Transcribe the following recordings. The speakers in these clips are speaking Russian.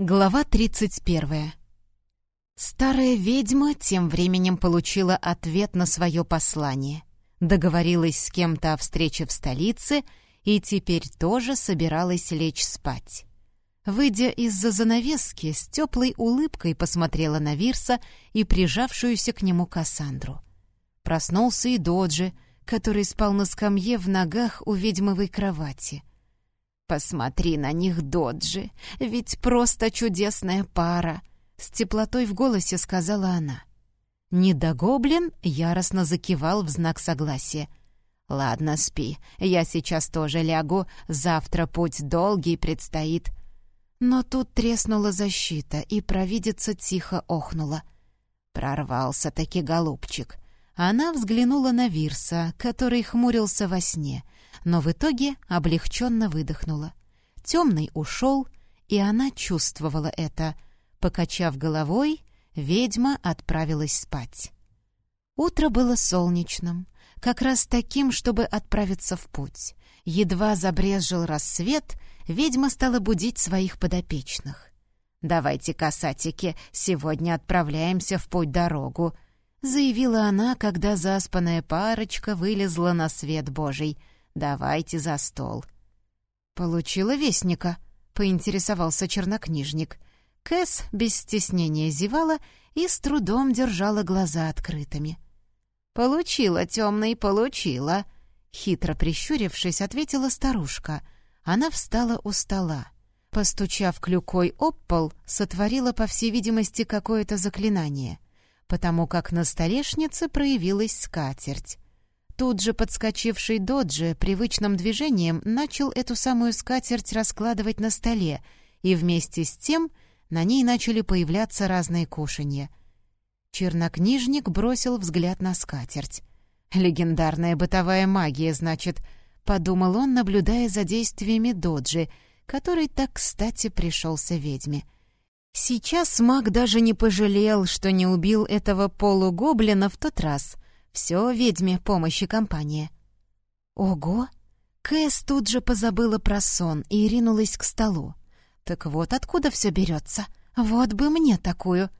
Глава 31. Старая ведьма тем временем получила ответ на свое послание. Договорилась с кем-то о встрече в столице и теперь тоже собиралась лечь спать. Выйдя из-за занавески, с теплой улыбкой посмотрела на Вирса и прижавшуюся к нему Кассандру. Проснулся и Доджи, который спал на скамье в ногах у ведьмовой кровати. «Посмотри на них, Доджи, ведь просто чудесная пара!» С теплотой в голосе сказала она. Недогоблин яростно закивал в знак согласия. «Ладно, спи, я сейчас тоже лягу, завтра путь долгий предстоит». Но тут треснула защита, и провидица тихо охнула. Прорвался-таки голубчик. Она взглянула на Вирса, который хмурился во сне — но в итоге облегченно выдохнула. Темный ушел, и она чувствовала это. Покачав головой, ведьма отправилась спать. Утро было солнечным, как раз таким, чтобы отправиться в путь. Едва забрезжил рассвет, ведьма стала будить своих подопечных. «Давайте, касатики, сегодня отправляемся в путь-дорогу», — заявила она, когда заспанная парочка вылезла на свет Божий — Давайте за стол». «Получила вестника?» — поинтересовался чернокнижник. Кэс без стеснения зевала и с трудом держала глаза открытыми. «Получила, темный, получила!» Хитро прищурившись, ответила старушка. Она встала у стола. Постучав клюкой об пол, сотворила, по всей видимости, какое-то заклинание, потому как на столешнице проявилась скатерть. Тут же подскочивший Доджи привычным движением начал эту самую скатерть раскладывать на столе, и вместе с тем на ней начали появляться разные кушанья. Чернокнижник бросил взгляд на скатерть. «Легендарная бытовая магия, значит», — подумал он, наблюдая за действиями Доджи, который так кстати пришелся ведьме. Сейчас маг даже не пожалел, что не убил этого полугоблина в тот раз — все ведьме помощи компания. Ого! Кэс тут же позабыла про сон и ринулась к столу. Так вот откуда все берется. Вот бы мне такую.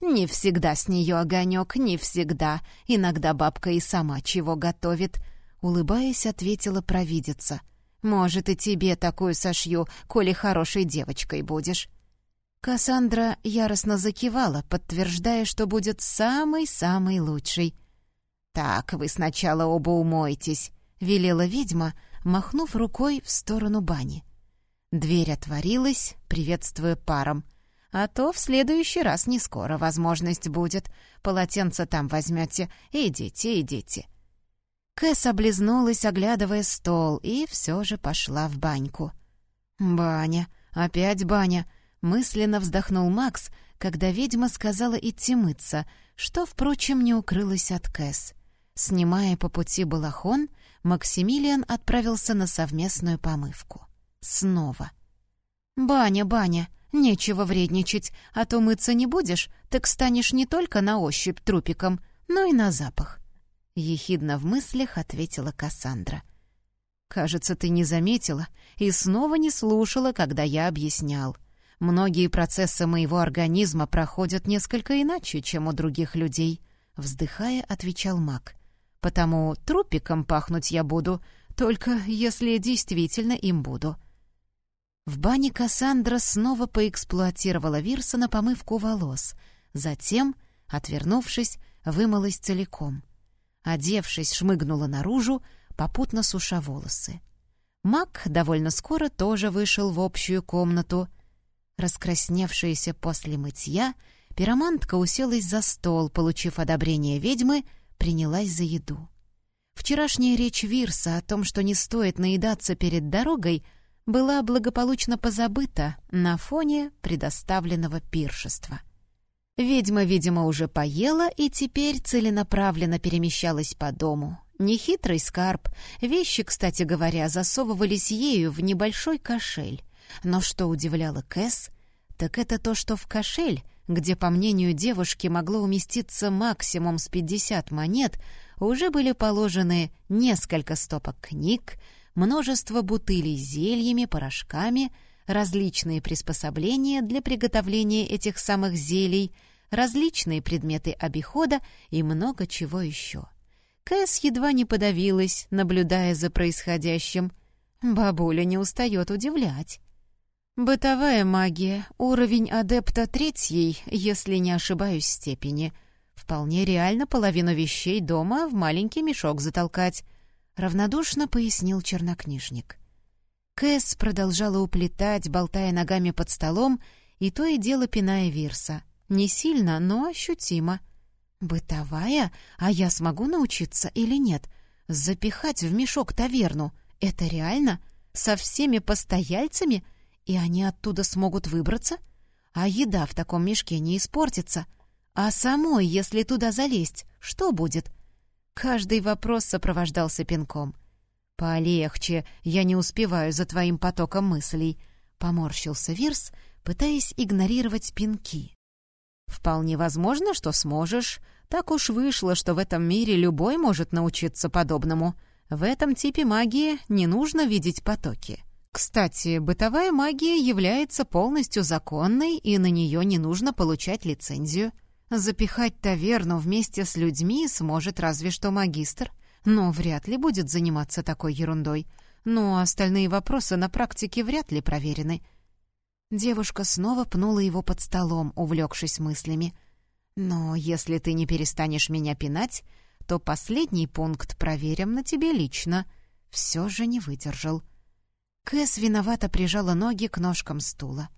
Не всегда с нее огонек, не всегда. Иногда бабка и сама чего готовит. Улыбаясь, ответила провидица. Может, и тебе такую сошью, коли хорошей девочкой будешь. Кассандра яростно закивала, подтверждая, что будет самый-самый лучший — «Так, вы сначала оба умойтесь», — велела ведьма, махнув рукой в сторону бани. Дверь отворилась, приветствуя паром. «А то в следующий раз не скоро возможность будет. Полотенце там возьмете. Идите, идите». Кэс облизнулась, оглядывая стол, и все же пошла в баньку. «Баня, опять баня», — мысленно вздохнул Макс, когда ведьма сказала идти мыться, что, впрочем, не укрылась от Кэс. Снимая по пути балахон, Максимилиан отправился на совместную помывку. Снова. «Баня, баня, нечего вредничать, а то мыться не будешь, так станешь не только на ощупь трупиком, но и на запах». Ехидно в мыслях ответила Кассандра. «Кажется, ты не заметила и снова не слушала, когда я объяснял. Многие процессы моего организма проходят несколько иначе, чем у других людей», — вздыхая, отвечал маг потому трупиком пахнуть я буду, только если действительно им буду». В бане Кассандра снова поэксплуатировала Вирса на помывку волос, затем, отвернувшись, вымылась целиком. Одевшись, шмыгнула наружу, попутно суша волосы. Мак довольно скоро тоже вышел в общую комнату. Раскрасневшаяся после мытья, пиромантка уселась за стол, получив одобрение ведьмы — принялась за еду. Вчерашняя речь Вирса о том, что не стоит наедаться перед дорогой, была благополучно позабыта на фоне предоставленного пиршества. Ведьма, видимо, уже поела и теперь целенаправленно перемещалась по дому. Нехитрый скарб, вещи, кстати говоря, засовывались ею в небольшой кошель. Но что удивляло Кэс, так это то, что в кошель где, по мнению девушки, могло уместиться максимум с 50 монет, уже были положены несколько стопок книг, множество бутылей с зельями, порошками, различные приспособления для приготовления этих самых зелий, различные предметы обихода и много чего еще. Кэс едва не подавилась, наблюдая за происходящим. Бабуля не устает удивлять. Бытовая магия, уровень адепта третьей, если не ошибаюсь, степени. Вполне реально половину вещей дома в маленький мешок затолкать, равнодушно пояснил чернокнижник. Кэс продолжала уплетать, болтая ногами под столом, и то и дело пиная Вирса. Не сильно, но ощутимо. «Бытовая? А я смогу научиться или нет? Запихать в мешок таверну — это реально? Со всеми постояльцами? И они оттуда смогут выбраться? А еда в таком мешке не испортится? А самой, если туда залезть, что будет?» Каждый вопрос сопровождался пинком. «Полегче, я не успеваю за твоим потоком мыслей», — поморщился Вирс, пытаясь игнорировать пинки. Вполне возможно, что сможешь. Так уж вышло, что в этом мире любой может научиться подобному. В этом типе магии не нужно видеть потоки. Кстати, бытовая магия является полностью законной, и на нее не нужно получать лицензию. Запихать таверну вместе с людьми сможет разве что магистр, но вряд ли будет заниматься такой ерундой. Но остальные вопросы на практике вряд ли проверены — Девушка снова пнула его под столом, увлекшись мыслями. «Но если ты не перестанешь меня пинать, то последний пункт проверим на тебе лично». Все же не выдержал. Кэс виновато прижала ноги к ножкам стула.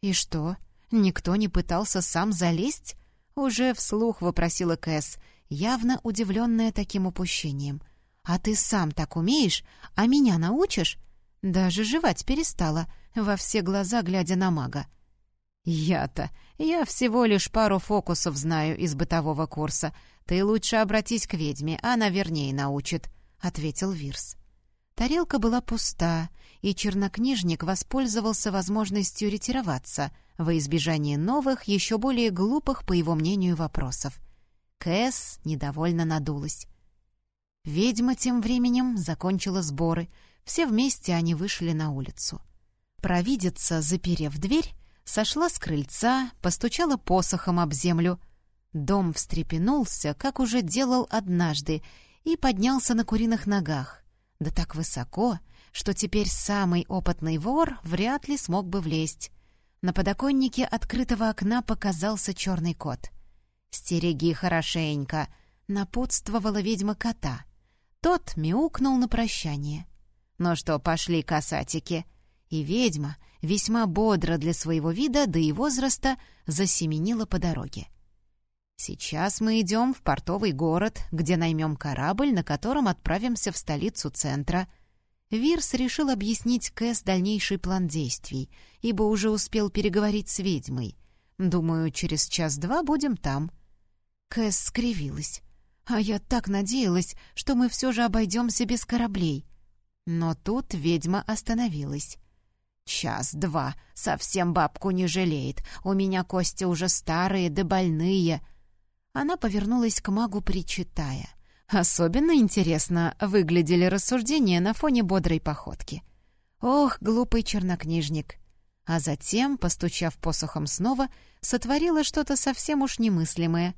«И что, никто не пытался сам залезть?» Уже вслух вопросила Кэс, явно удивленная таким упущением. «А ты сам так умеешь? А меня научишь?» Даже жевать перестала, во все глаза глядя на мага. «Я-то, я всего лишь пару фокусов знаю из бытового курса. Ты лучше обратись к ведьме, она вернее научит», — ответил Вирс. Тарелка была пуста, и чернокнижник воспользовался возможностью ретироваться во избежание новых, еще более глупых, по его мнению, вопросов. Кэс недовольно надулась. Ведьма тем временем закончила сборы. Все вместе они вышли на улицу. Провидица, заперев дверь, сошла с крыльца, постучала посохом об землю. Дом встрепенулся, как уже делал однажды, и поднялся на куриных ногах. Да так высоко, что теперь самый опытный вор вряд ли смог бы влезть. На подоконнике открытого окна показался черный кот. «Стереги хорошенько», — напутствовала ведьма кота. Тот мяукнул на прощание. «Ну что, пошли, касатики», — и ведьма, весьма бодро для своего вида, да и возраста, засеменила по дороге. «Сейчас мы идем в портовый город, где наймем корабль, на котором отправимся в столицу центра». Вирс решил объяснить Кэс дальнейший план действий, ибо уже успел переговорить с ведьмой. «Думаю, через час-два будем там». Кэс скривилась. «А я так надеялась, что мы все же обойдемся без кораблей». Но тут ведьма остановилась. «Час-два. Совсем бабку не жалеет. У меня кости уже старые да больные». Она повернулась к магу, причитая. Особенно интересно выглядели рассуждения на фоне бодрой походки. «Ох, глупый чернокнижник!» А затем, постучав посохом снова, сотворила что-то совсем уж немыслимое.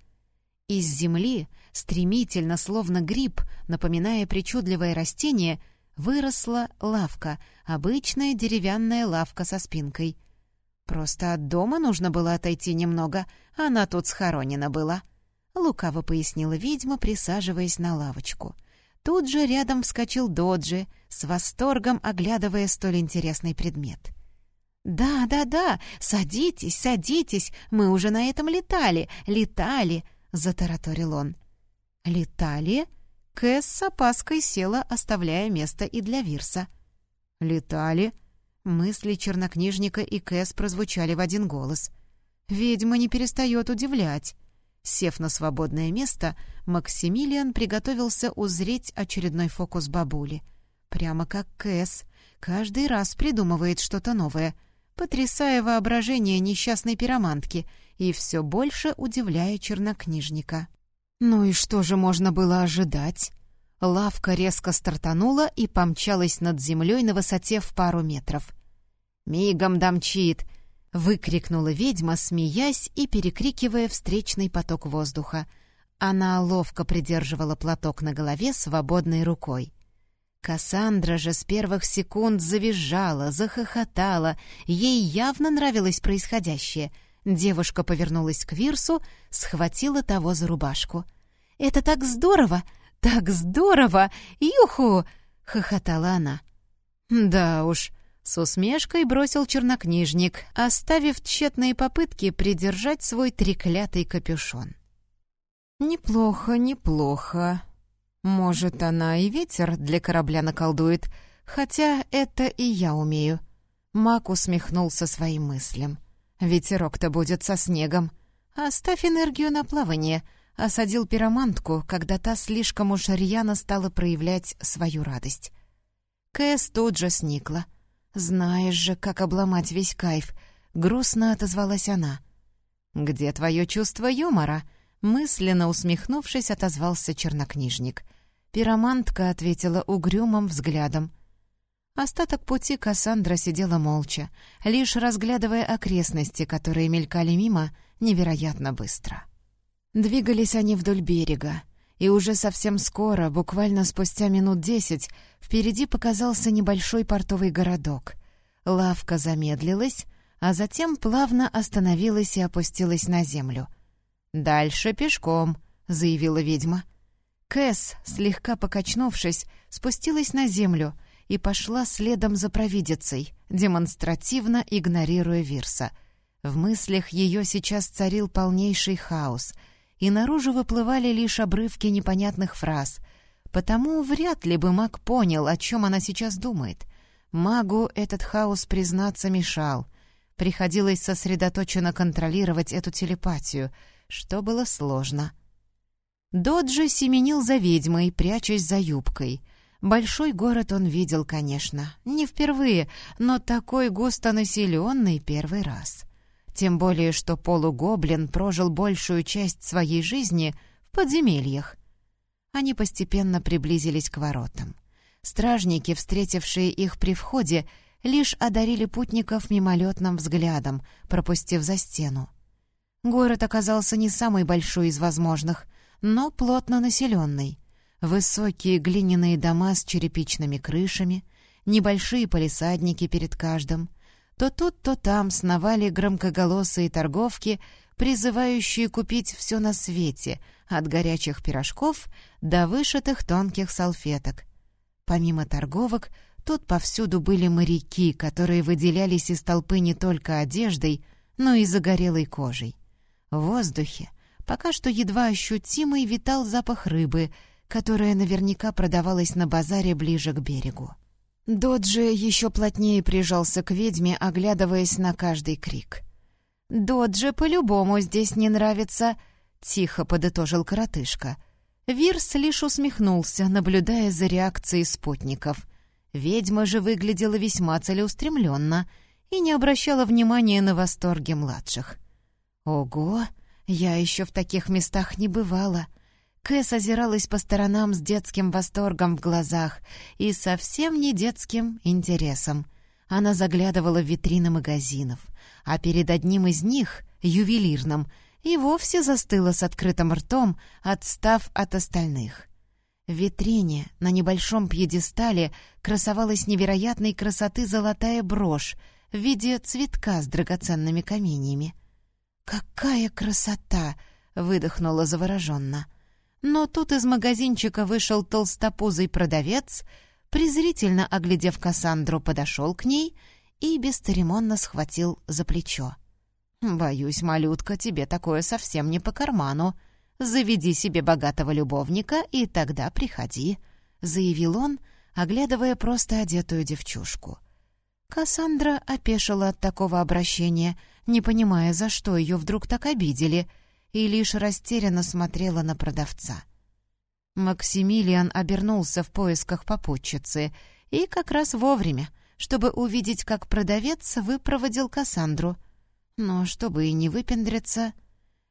Из земли, стремительно, словно гриб, напоминая причудливое растение, выросла лавка, обычная деревянная лавка со спинкой. Просто от дома нужно было отойти немного, она тут схоронена была. Лукаво пояснила ведьма, присаживаясь на лавочку. Тут же рядом вскочил Доджи, с восторгом оглядывая столь интересный предмет. «Да, да, да, садитесь, садитесь, мы уже на этом летали, летали», — затараторил он. «Летали?» Кэс с опаской села, оставляя место и для Вирса. «Летали?» Мысли чернокнижника и Кэс прозвучали в один голос. «Ведьма не перестает удивлять». Сев на свободное место, Максимилиан приготовился узреть очередной фокус бабули. Прямо как Кэс. Каждый раз придумывает что-то новое, потрясая воображение несчастной пиромантки и все больше удивляя чернокнижника. Ну и что же можно было ожидать? Лавка резко стартанула и помчалась над землей на высоте в пару метров. «Мигом домчит!» — выкрикнула ведьма, смеясь и перекрикивая встречный поток воздуха. Она ловко придерживала платок на голове свободной рукой. Кассандра же с первых секунд завизжала, захохотала. Ей явно нравилось происходящее. Девушка повернулась к Вирсу, схватила того за рубашку. «Это так здорово! Так здорово! Юху!» — хохотала она. «Да уж», — с усмешкой бросил чернокнижник, оставив тщетные попытки придержать свой треклятый капюшон. «Неплохо, неплохо. Может, она и ветер для корабля наколдует, хотя это и я умею». Мак усмехнулся своим мыслям. «Ветерок-то будет со снегом. Оставь энергию на плавание», — осадил пиромантку, когда та слишком уж рьяно стала проявлять свою радость. Кэс тут же сникла. «Знаешь же, как обломать весь кайф!» — грустно отозвалась она. «Где твое чувство юмора?» — мысленно усмехнувшись, отозвался чернокнижник. Пиромантка ответила угрюмым взглядом. Остаток пути Кассандра сидела молча, лишь разглядывая окрестности, которые мелькали мимо невероятно быстро. Двигались они вдоль берега. И уже совсем скоро, буквально спустя минут десять, впереди показался небольшой портовый городок. Лавка замедлилась, а затем плавно остановилась и опустилась на землю. «Дальше пешком», — заявила ведьма. Кэс, слегка покачнувшись, спустилась на землю и пошла следом за провидицей, демонстративно игнорируя Вирса. В мыслях ее сейчас царил полнейший хаос — и наружу выплывали лишь обрывки непонятных фраз. Потому вряд ли бы маг понял, о чем она сейчас думает. Магу этот хаос, признаться, мешал. Приходилось сосредоточенно контролировать эту телепатию, что было сложно. Доджи семенил за ведьмой, прячась за юбкой. Большой город он видел, конечно, не впервые, но такой густонаселенный первый раз. Тем более, что полугоблин прожил большую часть своей жизни в подземельях. Они постепенно приблизились к воротам. Стражники, встретившие их при входе, лишь одарили путников мимолетным взглядом, пропустив за стену. Город оказался не самый большой из возможных, но плотно населенный. Высокие глиняные дома с черепичными крышами, небольшие полисадники перед каждым — то тут, то там сновали громкоголосые торговки, призывающие купить все на свете, от горячих пирожков до вышитых тонких салфеток. Помимо торговок, тут повсюду были моряки, которые выделялись из толпы не только одеждой, но и загорелой кожей. В воздухе пока что едва ощутимый витал запах рыбы, которая наверняка продавалась на базаре ближе к берегу. Доджи еще плотнее прижался к ведьме, оглядываясь на каждый крик. «Доджи по-любому здесь не нравится», — тихо подытожил коротышка. Вирс лишь усмехнулся, наблюдая за реакцией спутников. Ведьма же выглядела весьма целеустремленно и не обращала внимания на восторги младших. «Ого! Я еще в таких местах не бывала!» Кэс озиралась по сторонам с детским восторгом в глазах и совсем не детским интересом. Она заглядывала в витрины магазинов, а перед одним из них, ювелирным, и вовсе застыла с открытым ртом, отстав от остальных. В витрине на небольшом пьедестале красовалась невероятной красоты золотая брошь в виде цветка с драгоценными каменьями. «Какая красота!» — выдохнула завороженно. — но тут из магазинчика вышел толстопузый продавец, презрительно оглядев Кассандру, подошел к ней и бесцеремонно схватил за плечо. «Боюсь, малютка, тебе такое совсем не по карману. Заведи себе богатого любовника, и тогда приходи», — заявил он, оглядывая просто одетую девчушку. Кассандра опешила от такого обращения, не понимая, за что ее вдруг так обидели — и лишь растерянно смотрела на продавца. Максимилиан обернулся в поисках попутчицы и как раз вовремя, чтобы увидеть, как продавец выпроводил Кассандру. Но чтобы и не выпендриться,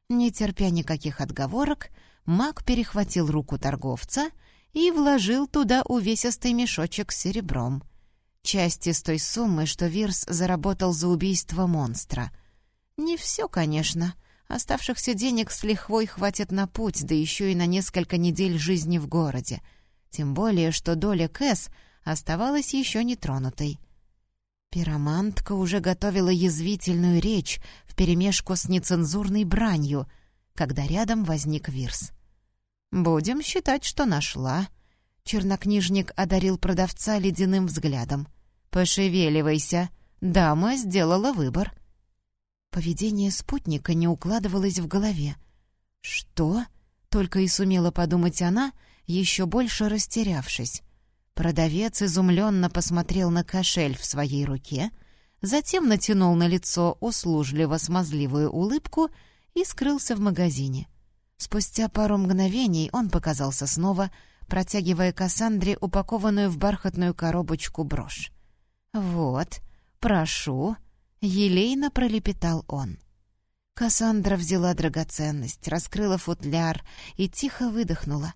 не терпя никаких отговорок, маг перехватил руку торговца и вложил туда увесистый мешочек с серебром. Часть из той суммы, что Вирс заработал за убийство монстра. Не все, конечно. Оставшихся денег с лихвой хватит на путь, да еще и на несколько недель жизни в городе. Тем более, что доля Кэс оставалась еще нетронутой. Пиромантка уже готовила язвительную речь вперемешку с нецензурной бранью, когда рядом возник Вирс. «Будем считать, что нашла». Чернокнижник одарил продавца ледяным взглядом. «Пошевеливайся. Дама сделала выбор». Поведение спутника не укладывалось в голове. «Что?» — только и сумела подумать она, еще больше растерявшись. Продавец изумленно посмотрел на кошель в своей руке, затем натянул на лицо услужливо-смазливую улыбку и скрылся в магазине. Спустя пару мгновений он показался снова, протягивая Кассандре упакованную в бархатную коробочку брошь. «Вот, прошу», — елейно пролепетал он. Кассандра взяла драгоценность, раскрыла футляр и тихо выдохнула.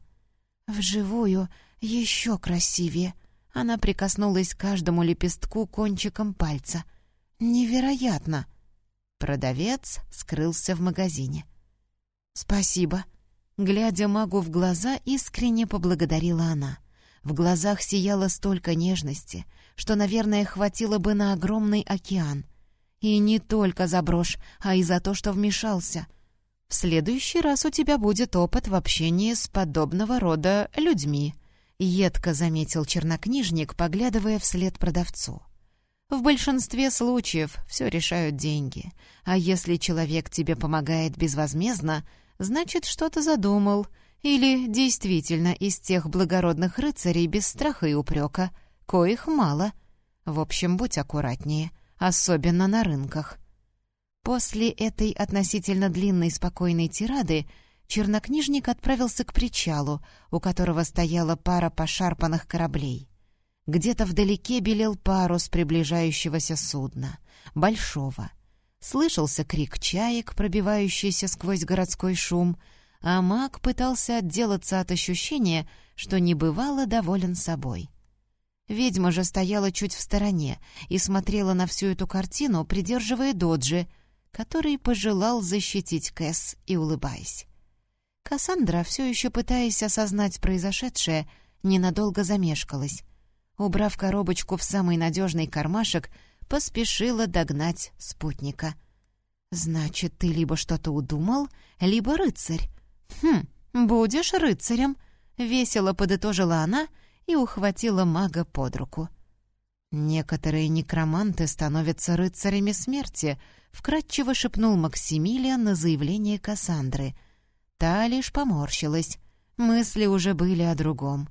«Вживую еще красивее. Она прикоснулась к каждому лепестку кончиком пальца. Невероятно! Продавец скрылся в магазине. «Спасибо». Глядя магу в глаза, искренне поблагодарила она. В глазах сияло столько нежности, что, наверное, хватило бы на огромный океан. И не только за брошь, а и за то, что вмешался. В следующий раз у тебя будет опыт в общении с подобного рода людьми, — едко заметил чернокнижник, поглядывая вслед продавцу. «В большинстве случаев все решают деньги, а если человек тебе помогает безвозмездно, значит, что-то задумал, или действительно из тех благородных рыцарей без страха и упрека, коих мало. В общем, будь аккуратнее, особенно на рынках». После этой относительно длинной спокойной тирады чернокнижник отправился к причалу, у которого стояла пара пошарпанных кораблей. Где-то вдалеке белел парус приближающегося судна, большого. Слышался крик чаек, пробивающийся сквозь городской шум, а маг пытался отделаться от ощущения, что не бывало доволен собой. Ведьма же стояла чуть в стороне и смотрела на всю эту картину, придерживая доджи, который пожелал защитить Кэс и улыбаясь. Кассандра, все еще пытаясь осознать произошедшее, ненадолго замешкалась. Убрав коробочку в самый надежный кармашек, поспешила догнать спутника. «Значит, ты либо что-то удумал, либо рыцарь». «Хм, будешь рыцарем», — весело подытожила она и ухватила мага под руку. «Некоторые некроманты становятся рыцарями смерти», — вкратчиво шепнул Максимилиан на заявление Кассандры — Та лишь поморщилась. Мысли уже были о другом.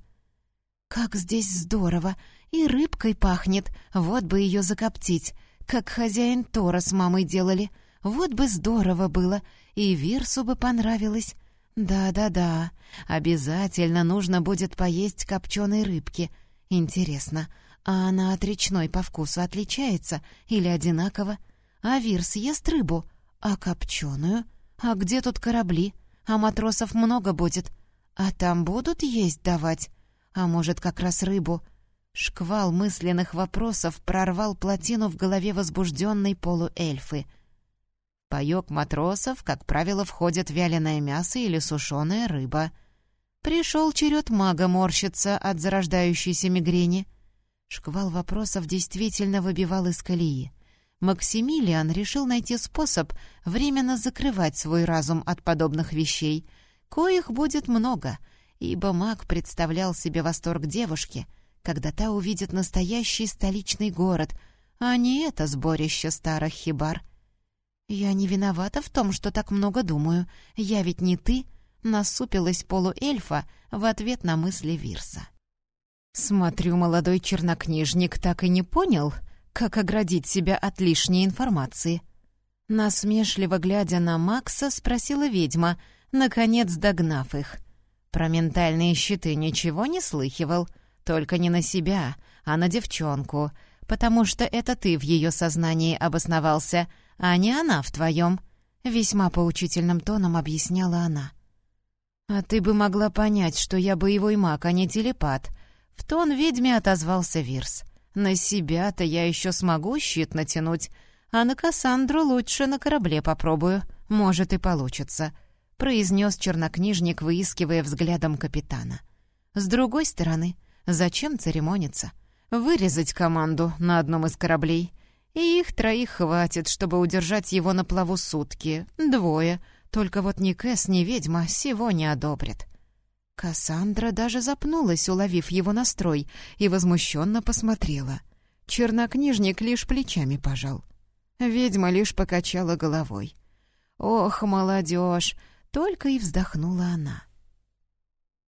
«Как здесь здорово! И рыбкой пахнет, вот бы ее закоптить, как хозяин Тора с мамой делали. Вот бы здорово было, и Вирсу бы понравилось. Да-да-да, обязательно нужно будет поесть копченой рыбки. Интересно, а она от речной по вкусу отличается или одинаково? А Вирс ест рыбу, а копченую? А где тут корабли?» а матросов много будет. А там будут есть давать? А может, как раз рыбу?» Шквал мысленных вопросов прорвал плотину в голове возбужденной полуэльфы. Паёк матросов, как правило, входят вяленое мясо или сушеная рыба. Пришел черед мага морщиться от зарождающейся мигрени. Шквал вопросов действительно выбивал из колеи. Максимилиан решил найти способ временно закрывать свой разум от подобных вещей, коих будет много, ибо маг представлял себе восторг девушки, когда та увидит настоящий столичный город, а не это сборище старых хибар. «Я не виновата в том, что так много думаю. Я ведь не ты», — насупилась полуэльфа в ответ на мысли Вирса. «Смотрю, молодой чернокнижник так и не понял», как оградить себя от лишней информации? Насмешливо глядя на Макса, спросила ведьма, наконец догнав их. Про ментальные щиты ничего не слыхивал, только не на себя, а на девчонку, потому что это ты в ее сознании обосновался, а не она в твоем. Весьма поучительным тоном объясняла она. «А ты бы могла понять, что я боевой маг, а не телепат», — в тон ведьме отозвался Вирс. На себя-то я еще смогу щит натянуть, а на Кассандру лучше на корабле попробую. Может, и получится», — произнес чернокнижник, выискивая взглядом капитана. «С другой стороны, зачем церемониться? Вырезать команду на одном из кораблей. И их троих хватит, чтобы удержать его на плаву сутки. Двое. Только вот ни Кэс, ни ведьма всего не одобрят». Кассандра даже запнулась, уловив его настрой, и возмущенно посмотрела. Чернокнижник лишь плечами пожал. Ведьма лишь покачала головой. «Ох, молодежь!» — только и вздохнула она.